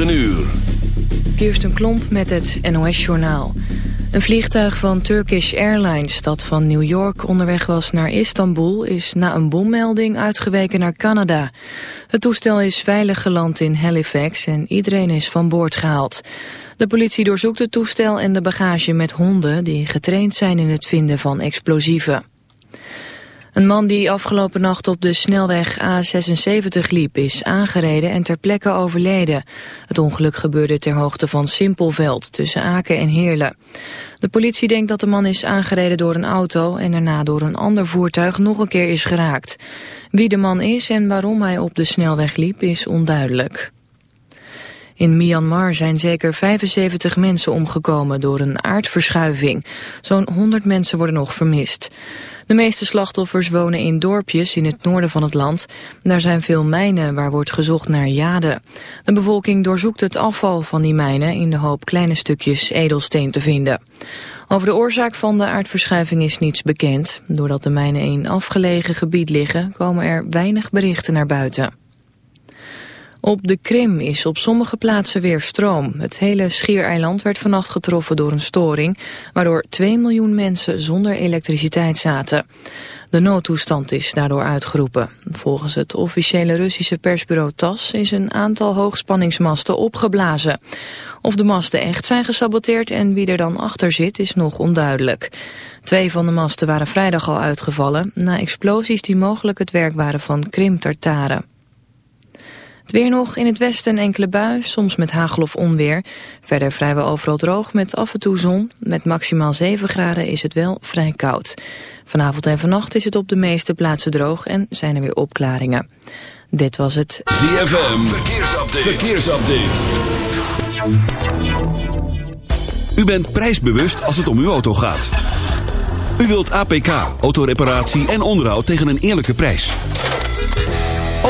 uur. Kirsten Klomp met het NOS-journaal. Een vliegtuig van Turkish Airlines dat van New York onderweg was naar Istanbul... is na een bommelding uitgeweken naar Canada. Het toestel is veilig geland in Halifax en iedereen is van boord gehaald. De politie doorzoekt het toestel en de bagage met honden... die getraind zijn in het vinden van explosieven. Een man die afgelopen nacht op de snelweg A76 liep is aangereden en ter plekke overleden. Het ongeluk gebeurde ter hoogte van Simpelveld tussen Aken en Heerlen. De politie denkt dat de man is aangereden door een auto en daarna door een ander voertuig nog een keer is geraakt. Wie de man is en waarom hij op de snelweg liep is onduidelijk. In Myanmar zijn zeker 75 mensen omgekomen door een aardverschuiving. Zo'n 100 mensen worden nog vermist. De meeste slachtoffers wonen in dorpjes in het noorden van het land. Daar zijn veel mijnen waar wordt gezocht naar jade. De bevolking doorzoekt het afval van die mijnen in de hoop kleine stukjes edelsteen te vinden. Over de oorzaak van de aardverschuiving is niets bekend. Doordat de mijnen in afgelegen gebied liggen komen er weinig berichten naar buiten. Op de Krim is op sommige plaatsen weer stroom. Het hele Schiereiland werd vannacht getroffen door een storing... waardoor 2 miljoen mensen zonder elektriciteit zaten. De noodtoestand is daardoor uitgeroepen. Volgens het officiële Russische persbureau TAS is een aantal hoogspanningsmasten opgeblazen. Of de masten echt zijn gesaboteerd en wie er dan achter zit is nog onduidelijk. Twee van de masten waren vrijdag al uitgevallen... na explosies die mogelijk het werk waren van Krim-Tartaren. Het weer nog in het westen enkele bui, soms met hagel of onweer. Verder vrijwel overal droog met af en toe zon. Met maximaal 7 graden is het wel vrij koud. Vanavond en vannacht is het op de meeste plaatsen droog en zijn er weer opklaringen. Dit was het ZFM Verkeersupdate. Verkeersupdate. U bent prijsbewust als het om uw auto gaat. U wilt APK, autoreparatie en onderhoud tegen een eerlijke prijs.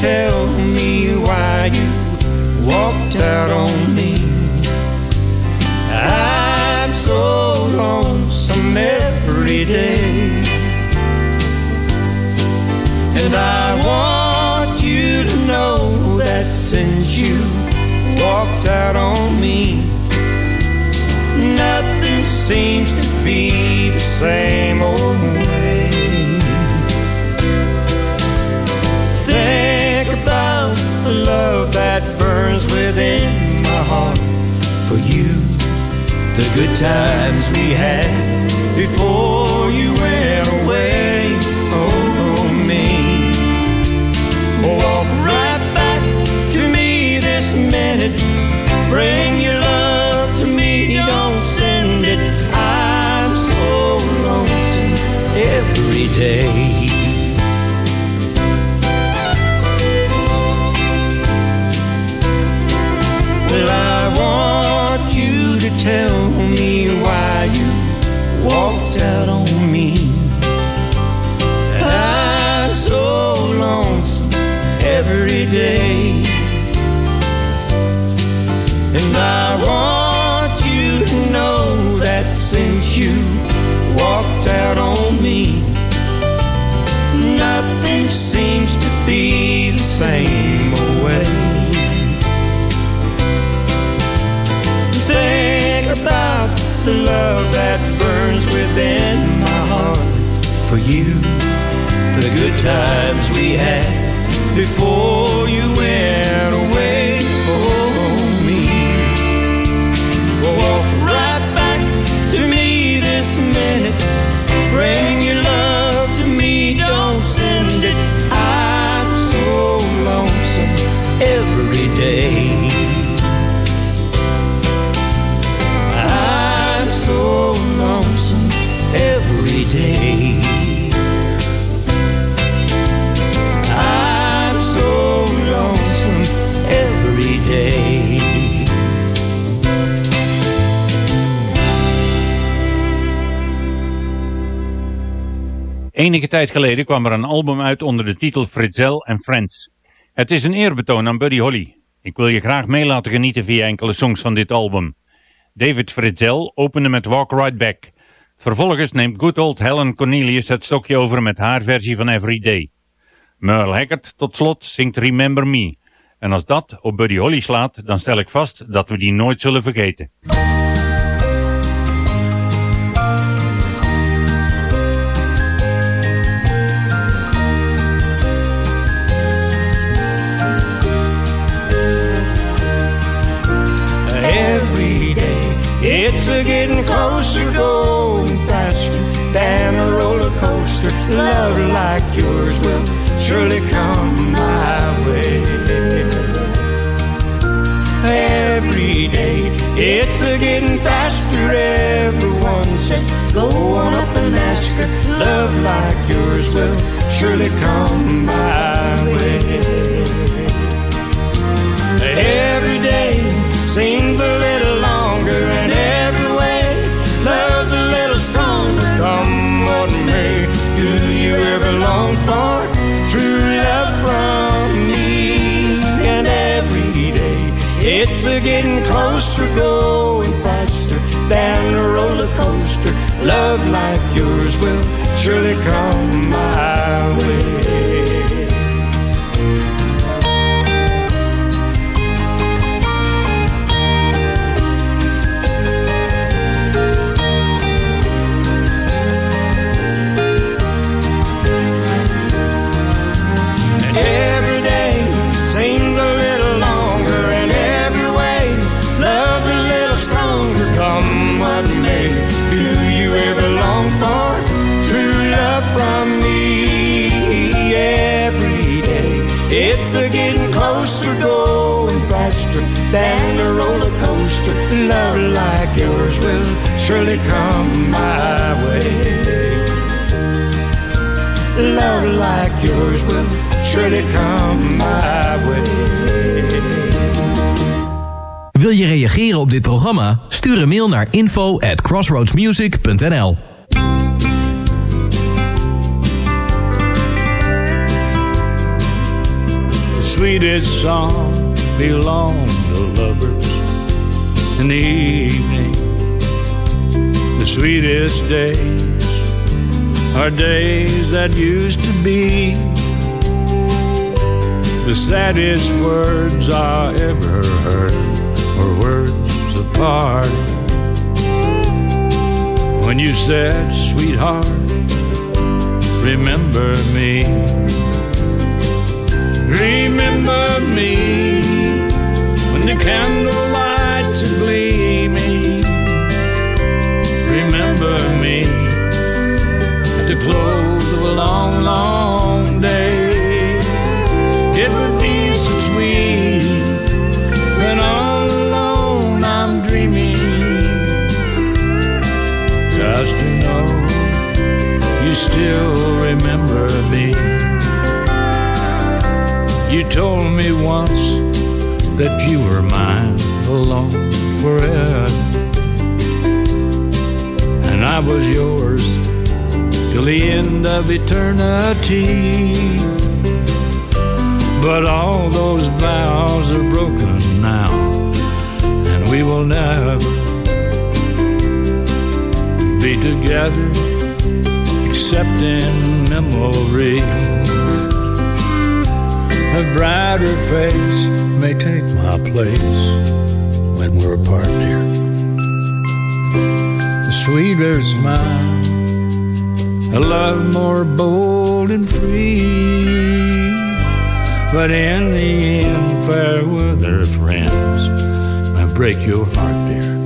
Tell me why you walked out on me. I'm so lonesome every day. And I want you to know that since you walked out on me, nothing seems to be the same old for you. The good times we had before Eu. Times we had before Enige tijd geleden kwam er een album uit onder de titel Fritzel and Friends. Het is een eerbetoon aan Buddy Holly. Ik wil je graag mee laten genieten via enkele songs van dit album. David Fritzel opende met Walk Right Back. Vervolgens neemt good old Helen Cornelius het stokje over met haar versie van Every Day. Merle Haggard tot slot zingt Remember Me. En als dat op Buddy Holly slaat, dan stel ik vast dat we die nooit zullen vergeten. It's a getting closer, going faster than a roller coaster. Love like yours will surely come my way. Every day, it's a getting faster. Everyone says, go on up and ask her. Love like yours will surely come my way. Going faster than a roller coaster. Love like yours will surely come info at crossroadsmusic.nl The sweetest song belong to lovers in the evening. The sweetest days are days that used to be. The saddest words I ever heard were words of parting. When you said, sweetheart, remember me. Remember me when the candle end of eternity. But all those vows are broken now, and we will never be together except in memory. A brighter face may take my place when we're apart, dear. The sweeter smile a love more bold and free. But in the end, fair weather friends might break your heart, dear.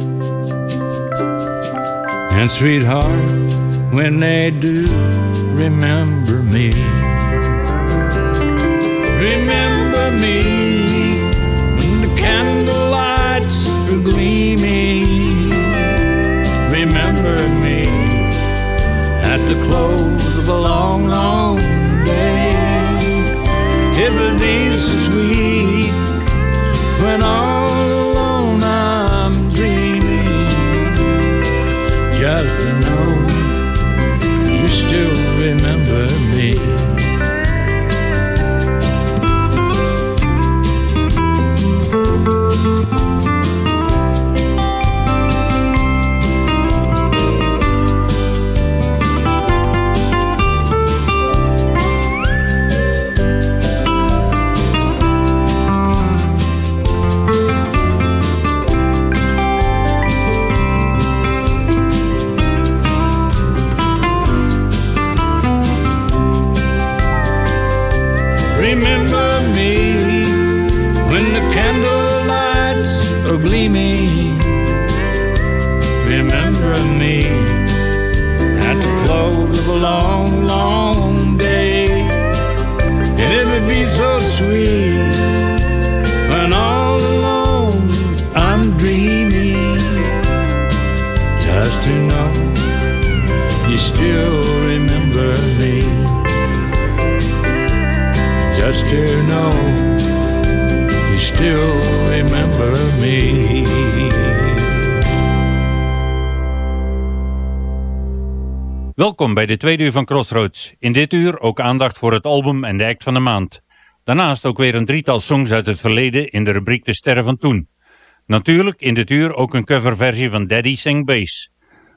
And sweetheart, when they do, remember me. De tweede uur van Crossroads. In dit uur ook aandacht voor het album en de act van de maand. Daarnaast ook weer een drietal songs uit het verleden in de rubriek De Sterren van Toen. Natuurlijk in dit uur ook een coverversie van Daddy Sing Bass,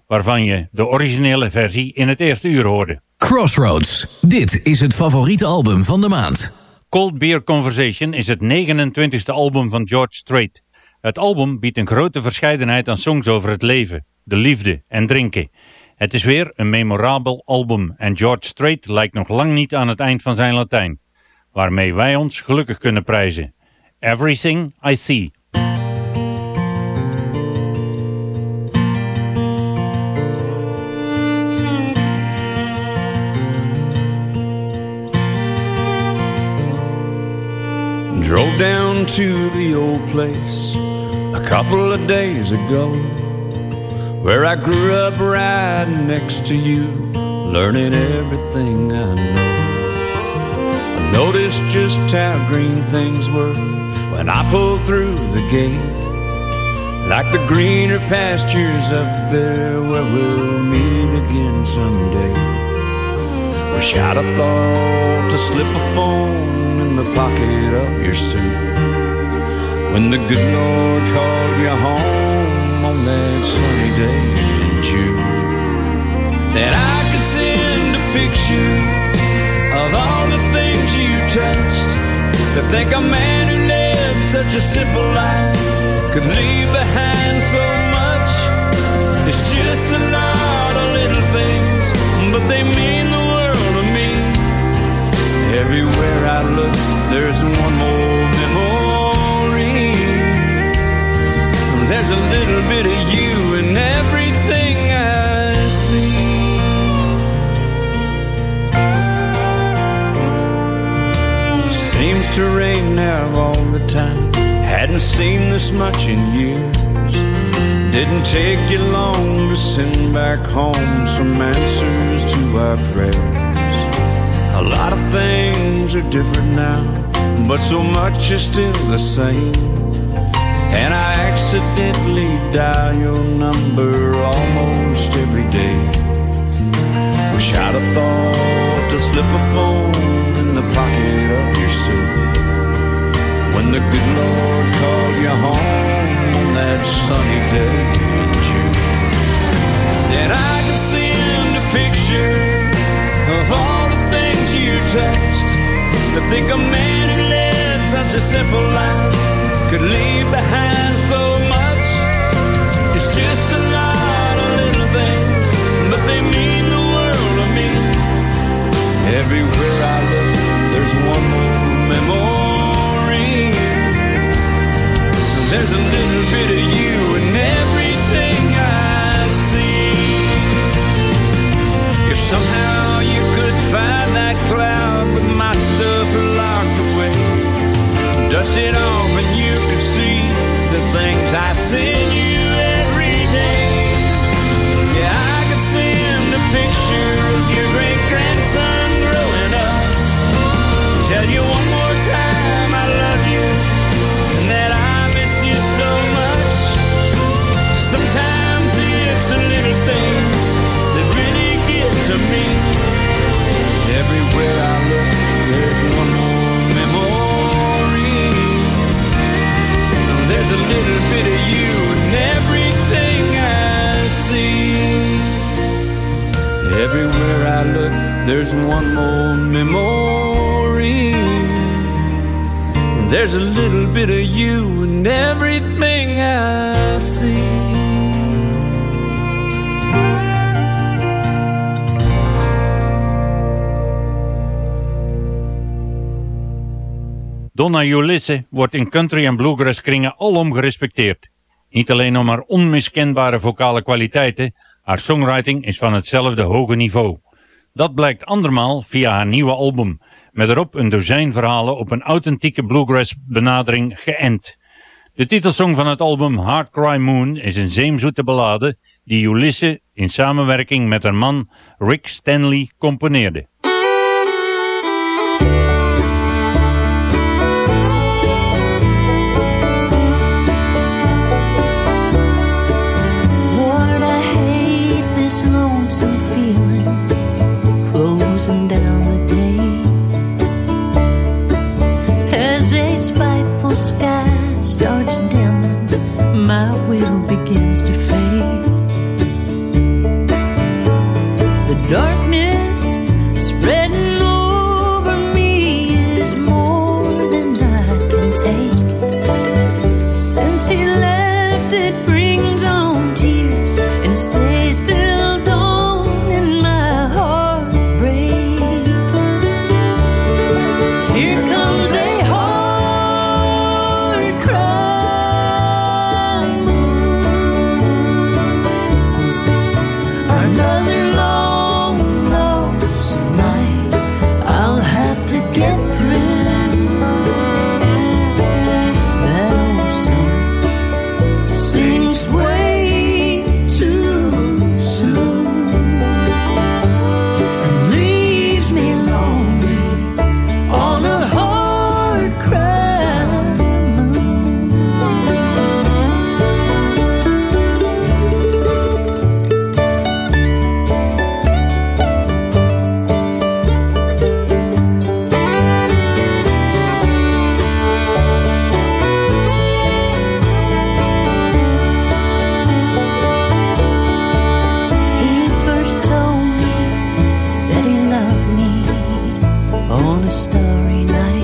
waarvan je de originele versie in het eerste uur hoorde. Crossroads. Dit is het favoriete album van de maand. Cold Beer Conversation is het 29e album van George Strait. Het album biedt een grote verscheidenheid aan songs over het leven, de liefde en drinken. Het is weer een memorabel album en George Strait lijkt nog lang niet aan het eind van zijn Latijn, waarmee wij ons gelukkig kunnen prijzen. Everything I See. Drove down to the old place a couple of days ago, where I grew up right next to you, learning everything I know. I noticed just how green things were when I pulled through the gate, like the greener pastures up there where we'll meet again someday. Wish I'd have thought to slip a phone in the pocket of your suit when the good Lord called you home on that sunny day in June. That I could send a picture of all the things you touched. To think a man who lived such a simple life could leave behind so much. It's just a lot of little things, but they mean the world to me. Everywhere I look, there's one more memory. There's a little bit of you in everything I see. Seems to rain now all the time. Hadn't seen this much in years. Didn't take you long to send back home some answers to our prayers. A lot of things are different now, but so much is still the same. And I accidentally dial your number almost every day. Wish I'd have thought to slip a phone in the pocket of your suit when the good Lord called you home on that sunny day in June. That I could send a picture of all the things you touched. To think a man who led such a simple life could leave behind so much. It's just a lot of little things, but they mean the world to me. Everywhere I look, there's one more memory. There's a little bit of you in everything I see. If somehow you could find that cloud with my stuff locked away, dust it off things I send you every day. Yeah, I could send a picture of your great grandson growing up. Tell you one more time I love you and that I miss you so much. Sometimes it's the little things that really get to me. There's a little bit of you in everything I see. Everywhere I look, there's one more memory. There's a little bit of you in everything Donna Ulisse wordt in country en bluegrass kringen alom gerespecteerd. Niet alleen om haar onmiskenbare vocale kwaliteiten, haar songwriting is van hetzelfde hoge niveau. Dat blijkt andermaal via haar nieuwe album, met erop een dozijn verhalen op een authentieke bluegrass benadering geënt. De titelsong van het album Hard Cry Moon is een zeemzoete ballade die Ulisse in samenwerking met haar man Rick Stanley componeerde. On a starry night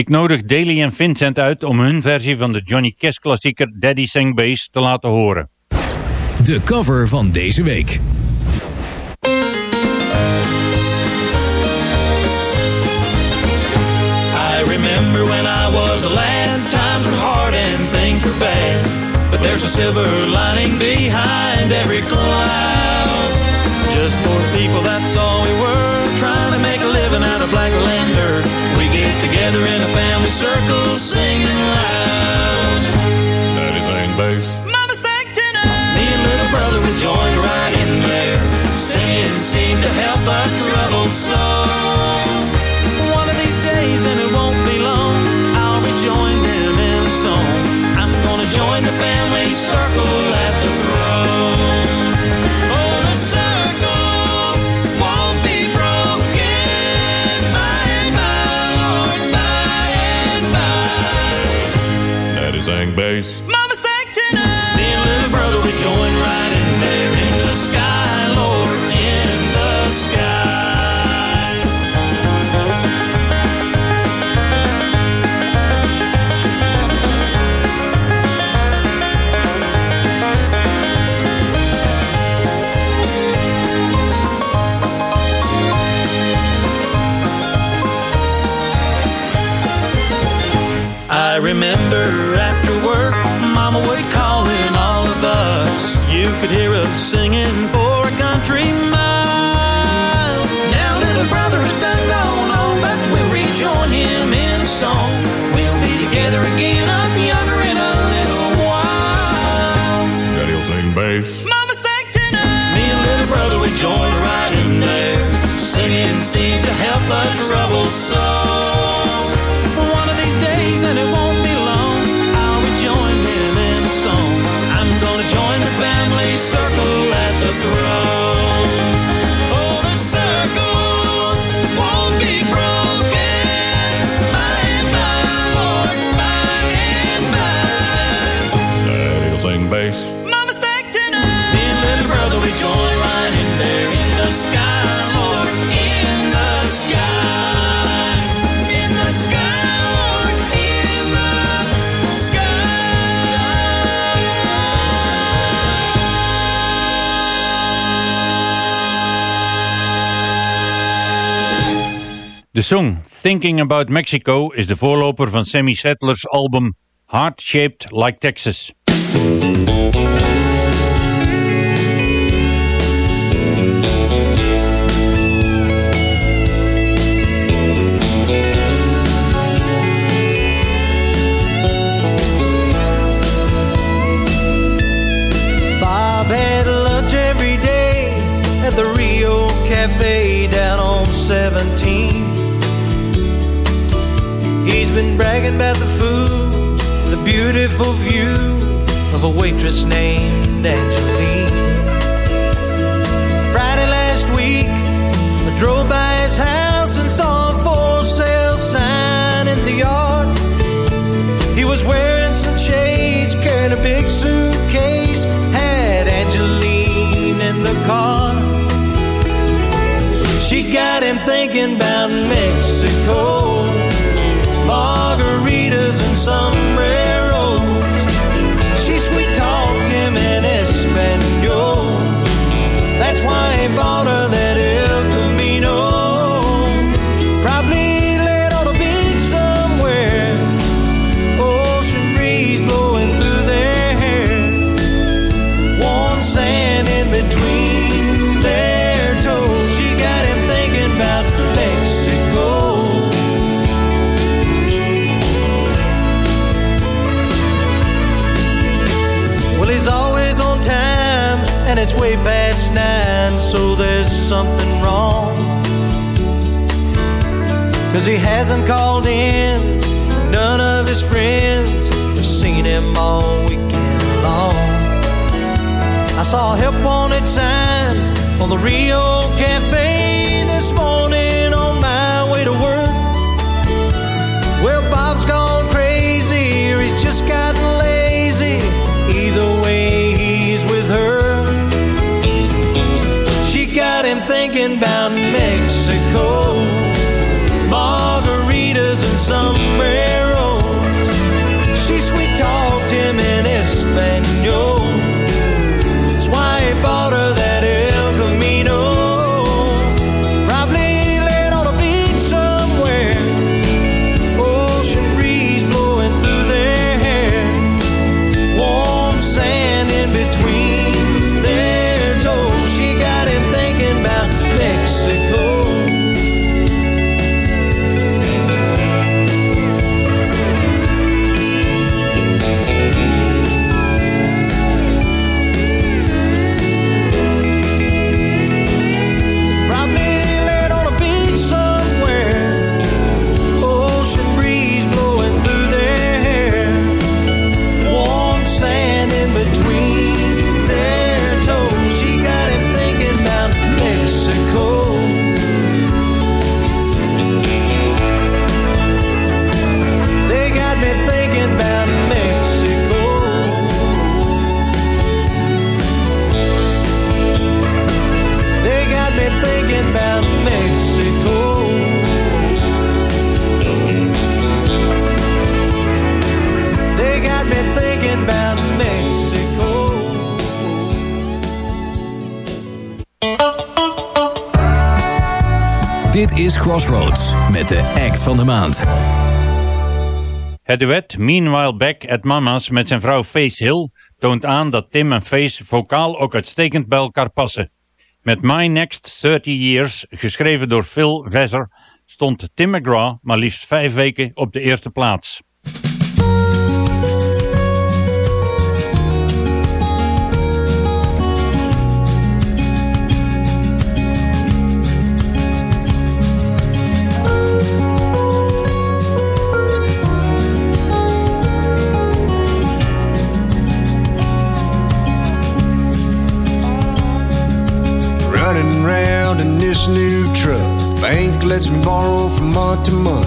Ik nodig Daly en Vincent uit om hun versie van de Johnny Cash klassieker Daddy Sang Bass te laten horen. De cover van deze week. I remember when I was a lad, times were hard and things were bad. But there's a silver lining behind every cloud. Just poor people, that's all we were, trying to make a living out of black land dirt. Get together in a family circle, singing loud. Daddy sang bass. Mama sang tenor. Me and little brother would join right in there. Singing seemed to help our troubles Daddy singing for a country mile. Now little brother is done gone on, oh, but we'll rejoin him in a song. We'll be together again, up younger in a little while. Daddy'll sing bass. Mama sang tenor. Me and little brother we joined right in there. Singing seemed to help the troubles so. De song Thinking About Mexico is de voorloper van Sammy Sadler's album Heart Shaped Like Texas. At the Rio Cafe down on 17. He's been bragging about the food, the beautiful view of a waitress named Angeline. Friday last week, I drove by his house and saw a for sale sign in the yard. He was wearing some shades, carrying a big suitcase, had Angeline in the car. She got him thinking about Mexico, sombreros. She sweet talked him in Espanol. That's why he bought her it's way past nine, so there's something wrong. Cause he hasn't called in, none of his friends have seen him all weekend long. I saw a help wanted sign on the Rio Cafe Mexico, margaritas and sombreros. Crossroads met de act van de maand. Het duet Meanwhile Back at Mama's met zijn vrouw Face Hill toont aan dat Tim en Face vocaal ook uitstekend bij elkaar passen. Met My Next 30 Years, geschreven door Phil Vezzer, stond Tim McGraw maar liefst vijf weken op de eerste plaats. This new truck. Bank lets me borrow from month to month.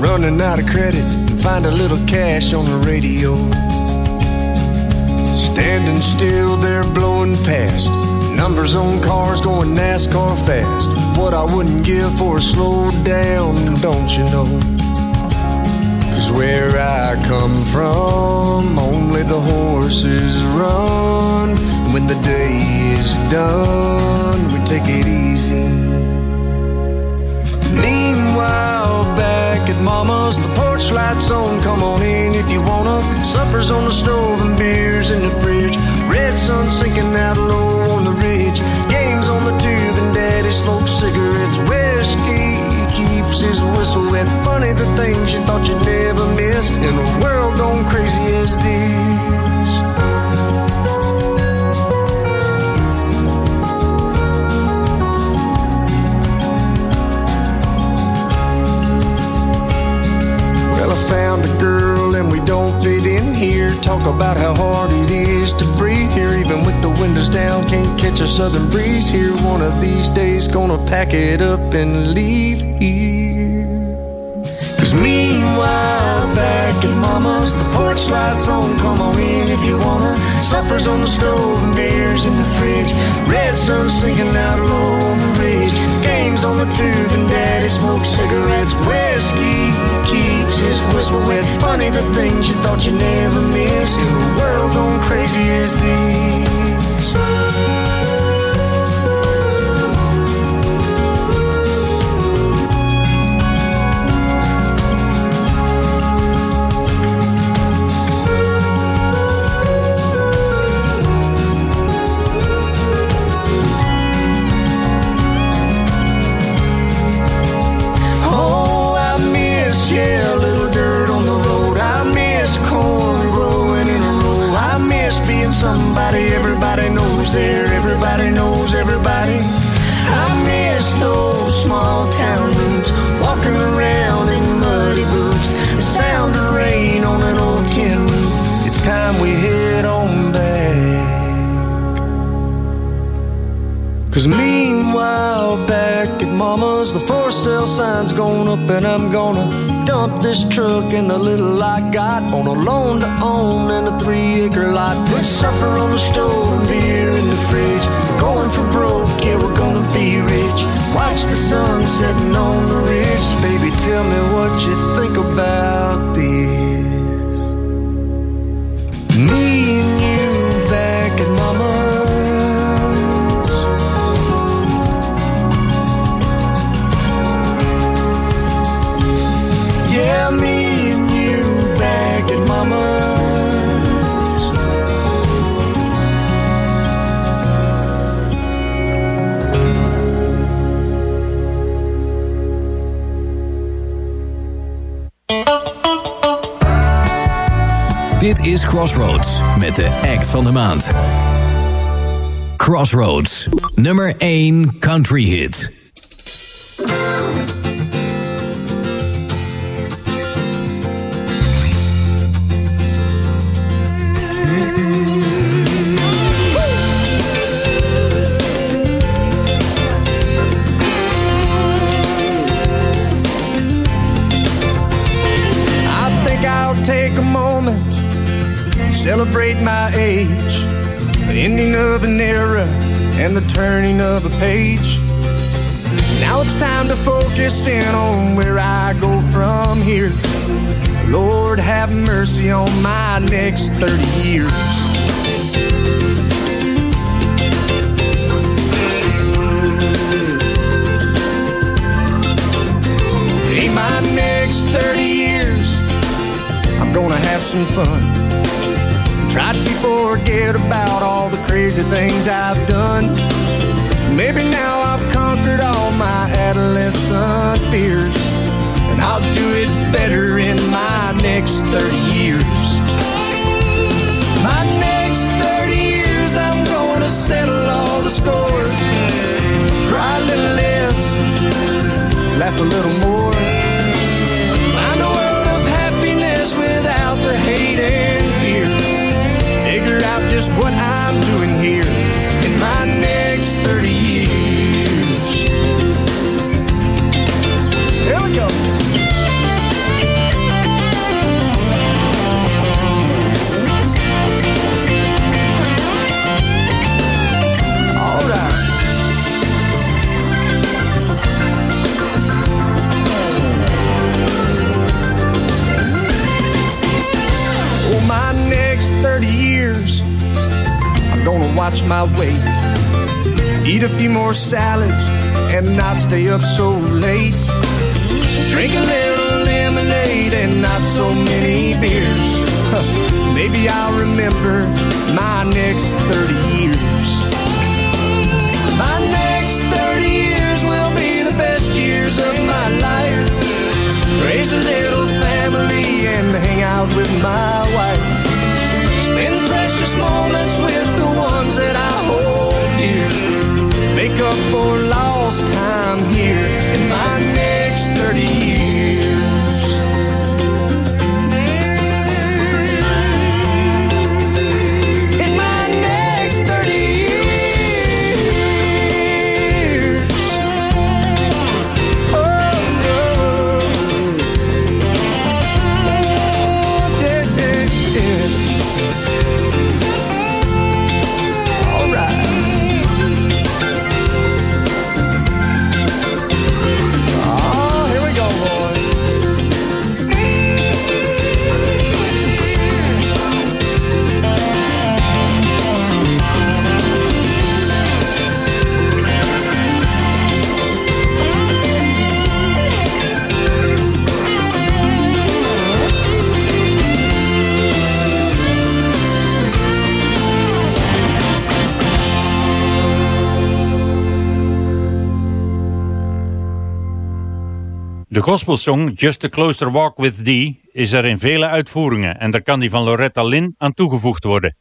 Running out of credit and find a little cash on the radio. Standing still there blowing past. Numbers on cars going NASCAR fast. What I wouldn't give for a slow down, don't you know? Cause where I come from, only the horses run. When the day is done, we take it easy. Meanwhile, back at Mama's, the porch lights on. Come on in if you wanna. Supper's on the stove and beers in the fridge. Red sun sinking out low on the ridge. Games on the tube and Daddy smokes cigarettes. Whiskey keeps his whistle wet. Funny the things you thought you'd never miss in a world gone crazy as this. Talk about how hard it is to breathe here, even with the windows down. Can't catch a southern breeze here. One of these days, gonna pack it up and leave here. Cause meanwhile, back at Mama's, the porch lights on. Come on in if you wanna. Supper's on the stove and beers in the fridge. Red sun sinking out low on the ridge. Games on the tube and Daddy smokes cigarettes. Whiskey keeps his whistle wet. Funny the things you thought you'd never miss in world gone crazy as this. Sale sign's going up, and I'm gonna dump this truck and the little I got on a loan to own and a three acre lot. Put supper on the stove and beer in the fridge. Going for broke, yeah, we're gonna be rich. Watch the sun setting on the ridge. Baby, tell me what you think about this. Me and you back at Mama's. Dit is Crossroads met de act van de maand. Crossroads, nummer 1 country hit. age, the ending of an era and the turning of a page. Now it's time to focus in on where I go from here. Lord, have mercy on my next 30 years. my next 30 years, I'm gonna have some fun. Try to forget about all the crazy things I've done. Maybe now I've conquered all my adolescent fears. And I'll do it better in my next 30 years. My next 30 years, I'm gonna settle all the scores. Cry a little less, laugh a little more. Just what I'm doing here watch my weight. Eat a few more salads and not stay up so late. Drink a little lemonade and not so many beers. Maybe I'll remember my next 30 years. My next 30 years will be the best years of my life. Raise a little family and hang out with my wife. Spend precious moments with ones that I hold dear. Make up for lost time here in my gospelsong Just a Closer Walk with Thee is er in vele uitvoeringen en daar kan die van Loretta Lynn aan toegevoegd worden.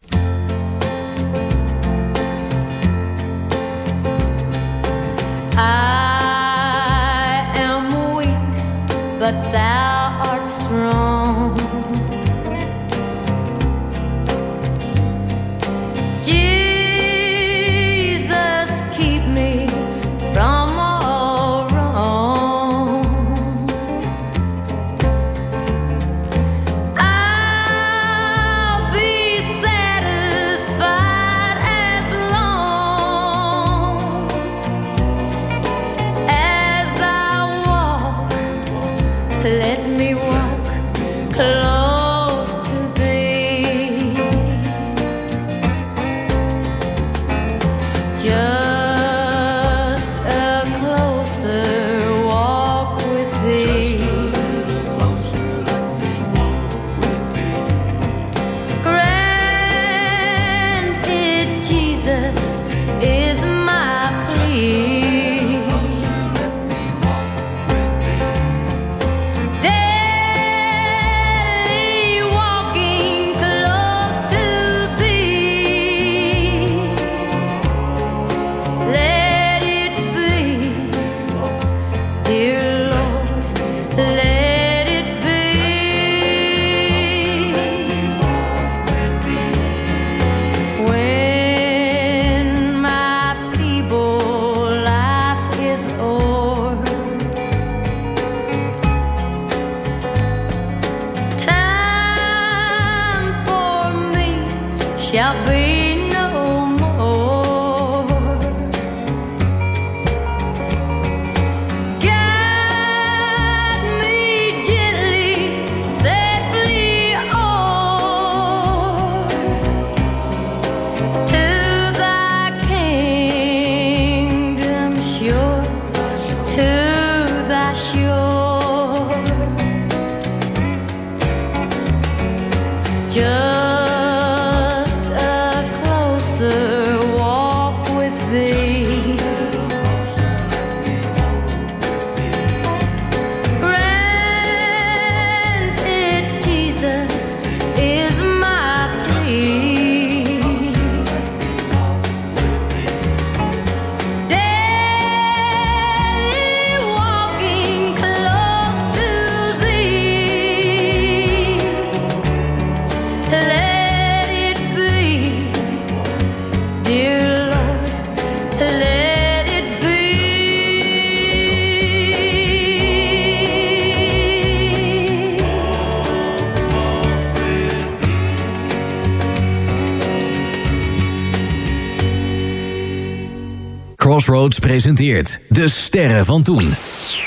Crossroads presenteert De Sterren van Toen.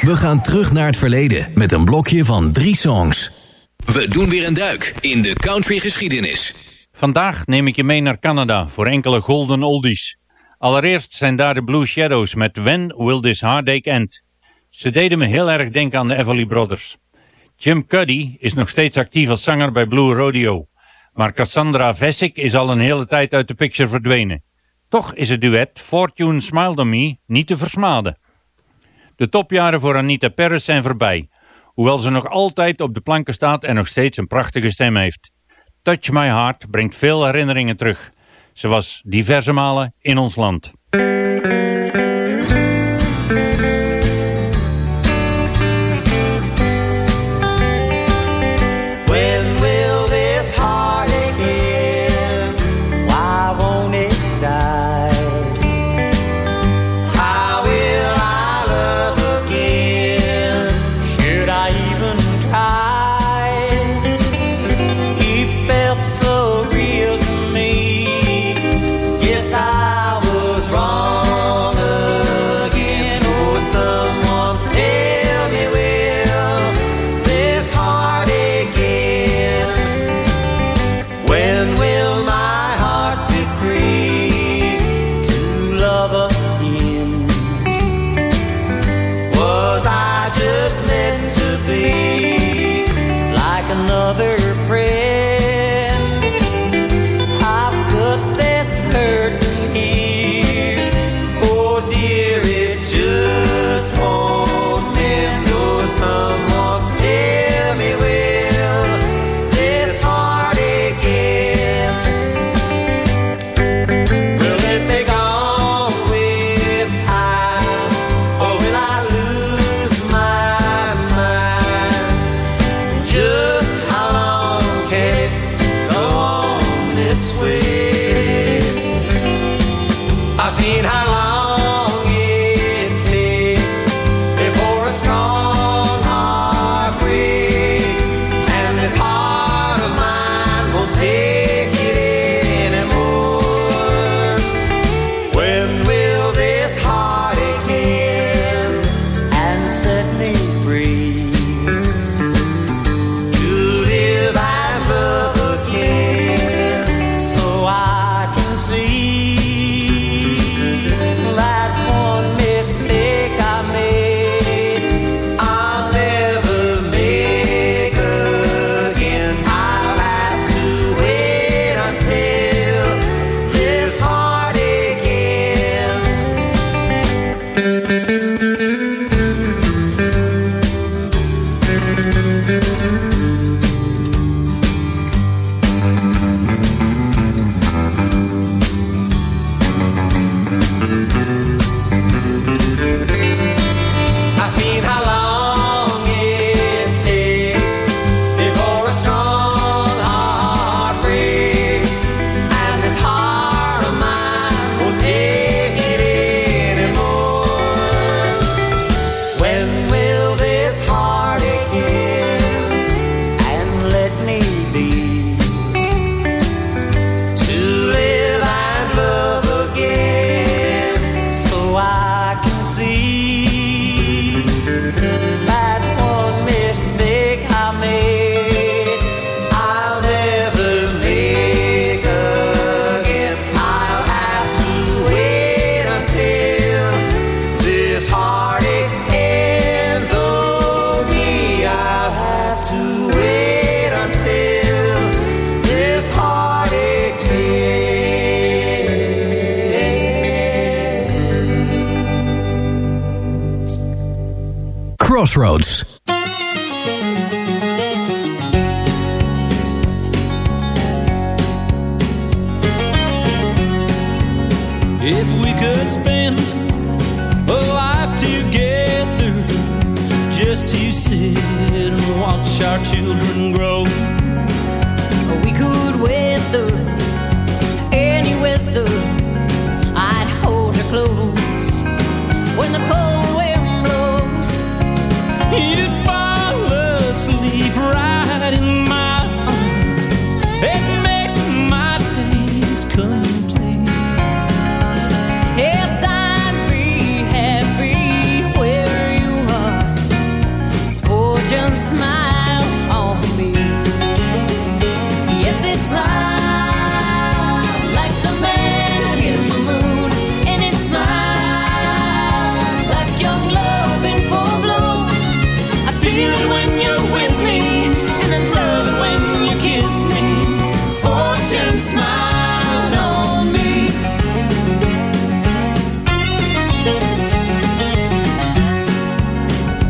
We gaan terug naar het verleden met een blokje van drie songs. We doen weer een duik in de country geschiedenis. Vandaag neem ik je mee naar Canada voor enkele golden oldies. Allereerst zijn daar de Blue Shadows met When Will This Heartache End? Ze deden me heel erg denken aan de Everly Brothers. Jim Cuddy is nog steeds actief als zanger bij Blue Rodeo. Maar Cassandra Vesic is al een hele tijd uit de picture verdwenen. Toch is het duet Fortune Smiled on Me niet te versmaden. De topjaren voor Anita Paris zijn voorbij. Hoewel ze nog altijd op de planken staat en nog steeds een prachtige stem heeft. Touch My Heart brengt veel herinneringen terug. Ze was diverse malen in ons land.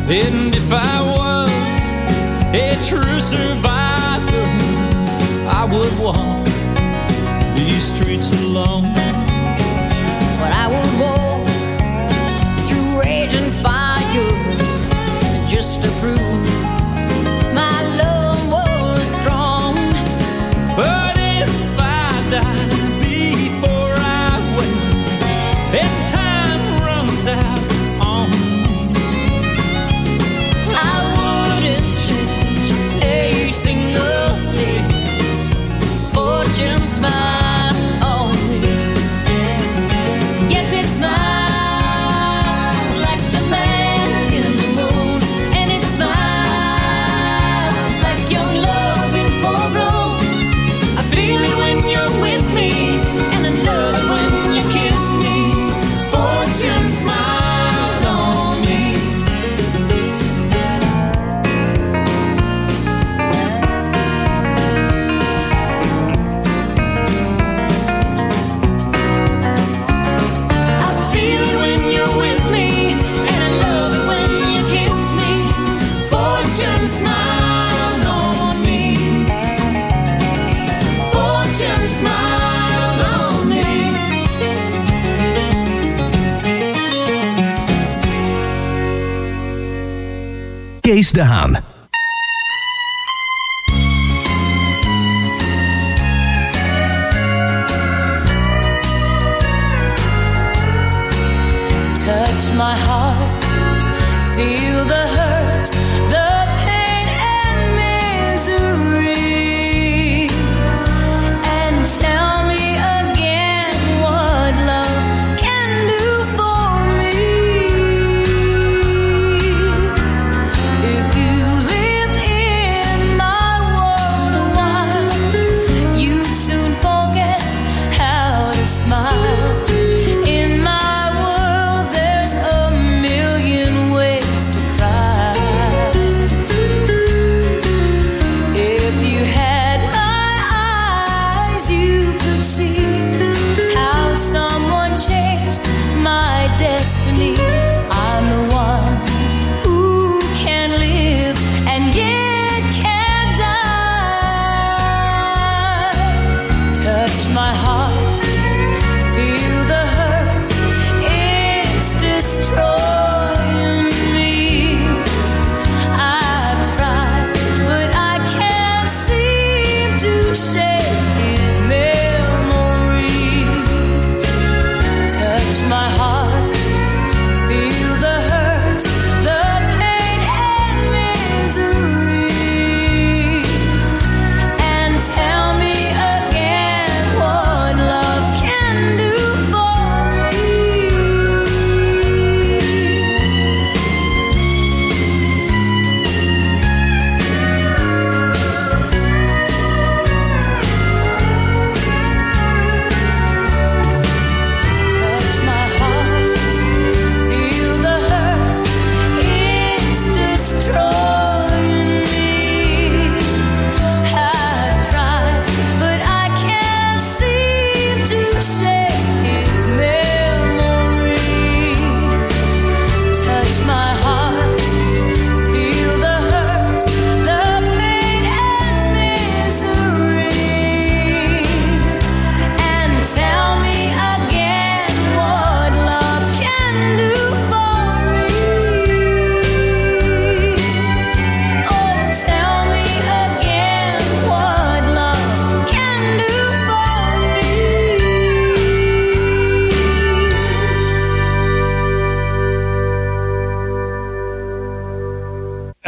And if I visste han.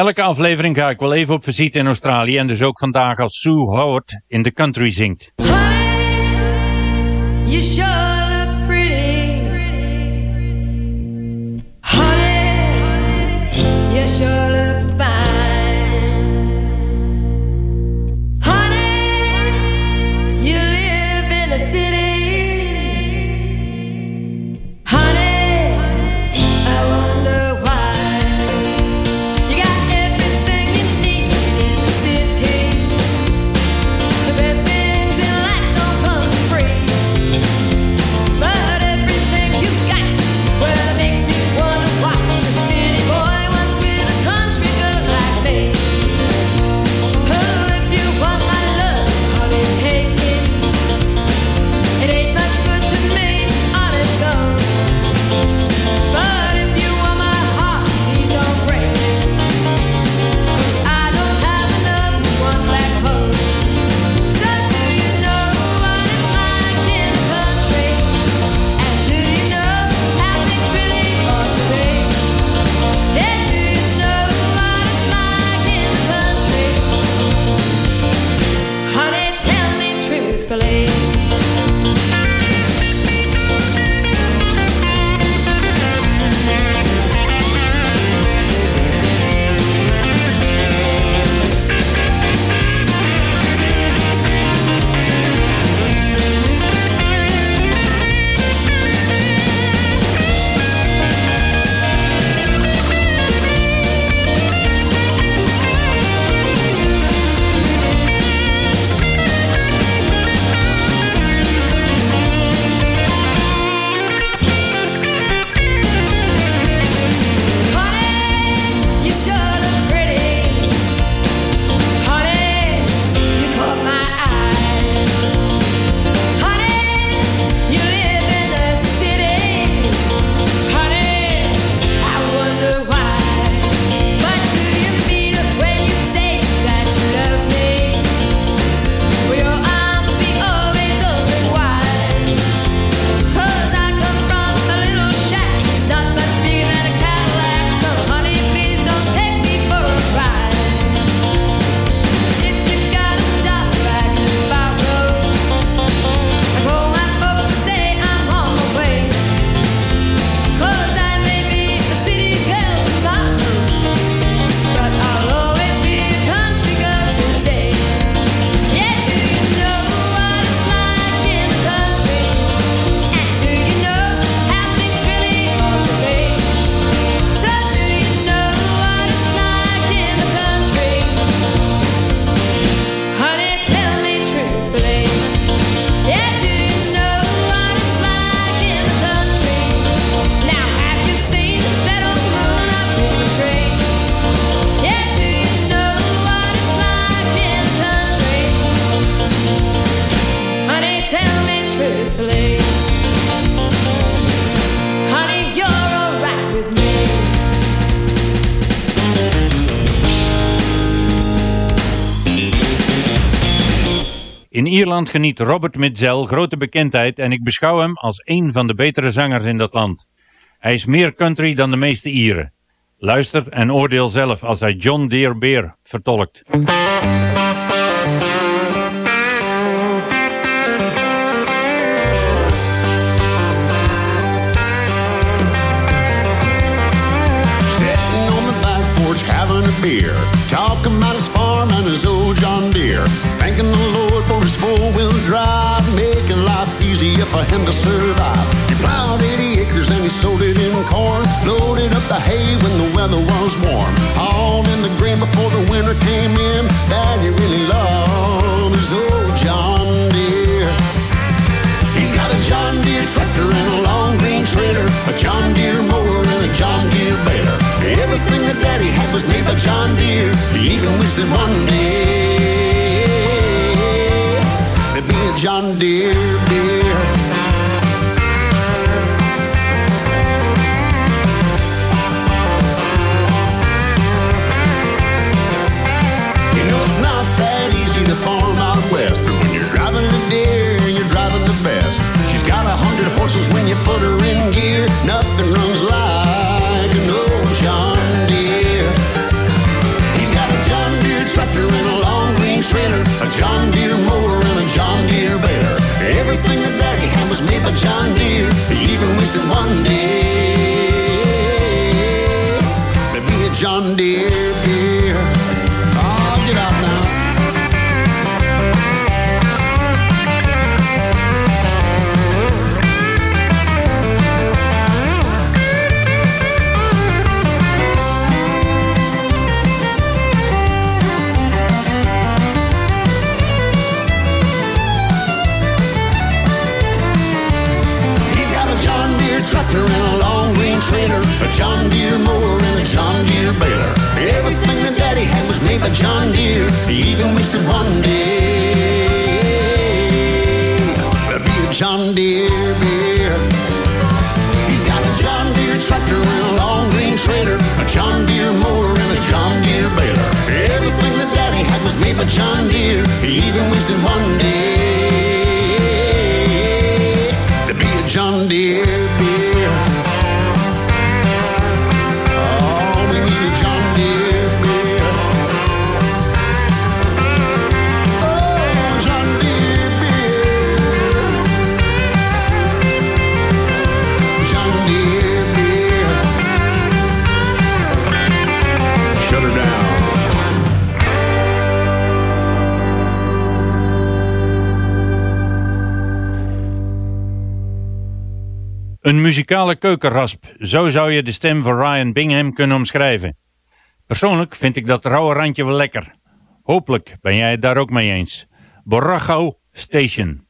elke aflevering ga ik wel even op visite in Australië en dus ook vandaag als Sue Howard in The Country zingt. Ierland geniet Robert Mitzel grote bekendheid en ik beschouw hem als een van de betere zangers in dat land. Hij is meer country dan de meeste Ieren. Luister en oordeel zelf als hij John Deere Beer vertolkt. On the back porch having a beer. About farm his old John Deere. Thanking the Lord for his four-wheel drive. Making life easier for him to survive. He plowed 80 acres and he sowed it in corn. Loaded up the hay when the weather was warm. All in the grain before the winter came in. Daddy really loved his old Deere tractor and a long green trailer, a John Deere mower and a John Deere baler. Everything that Daddy had was made by John Deere. He even wished that one day there'd be a John Deere beer. Horses when you put her in gear. Nothing runs like muzikale keukenrasp, zo zou je de stem van Ryan Bingham kunnen omschrijven. Persoonlijk vind ik dat rauwe randje wel lekker. Hopelijk ben jij het daar ook mee eens. Borracho Station.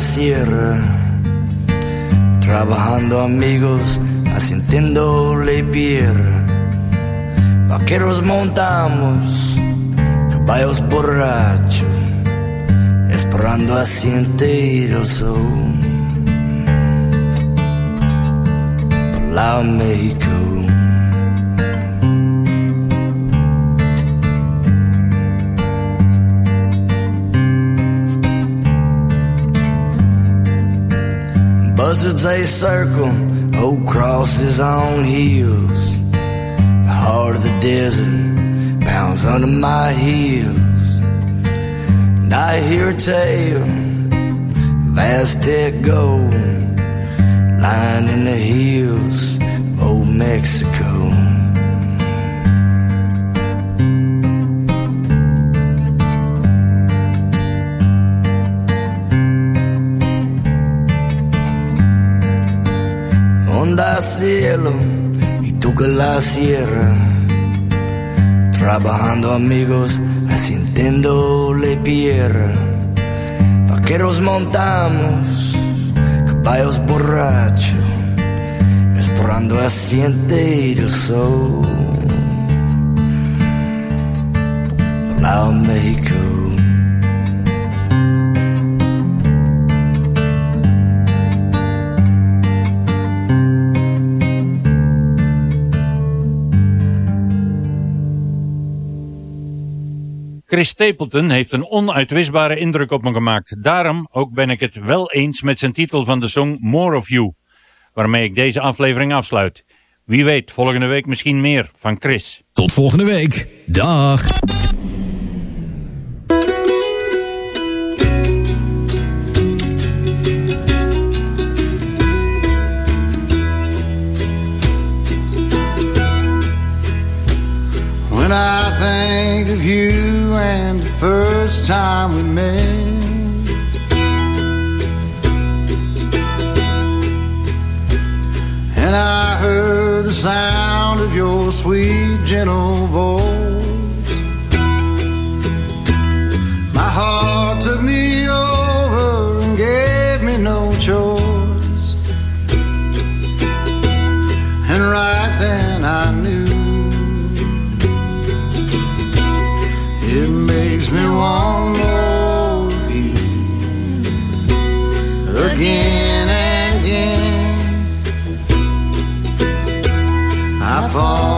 Sierra, trabajando amigos, haciendo le pierra. Vaqueros montamos, caballos borrachos, esperando a sentir el sol. Por México. Buzzards they circle, old crosses on heels. The heart of the desert pounds under my heels. And I hear a tale of Aztec gold lying in the hills of old Mexico. manda cielo y tú que la sierra. Trabajando amigos, haciéndole tierra. Vaqueros montamos, caballos borrachos, esperando a siente del sol. Lao México. Chris Stapleton heeft een onuitwisbare indruk op me gemaakt. Daarom ook ben ik het wel eens met zijn titel van de song More of You, waarmee ik deze aflevering afsluit. Wie weet, volgende week misschien meer van Chris. Tot volgende week. Dag. When I think of you and the first time we met, and I heard the sound of your sweet, gentle voice, my heart took me over and gave me no choice. And right then I me want more of you again and again. I fall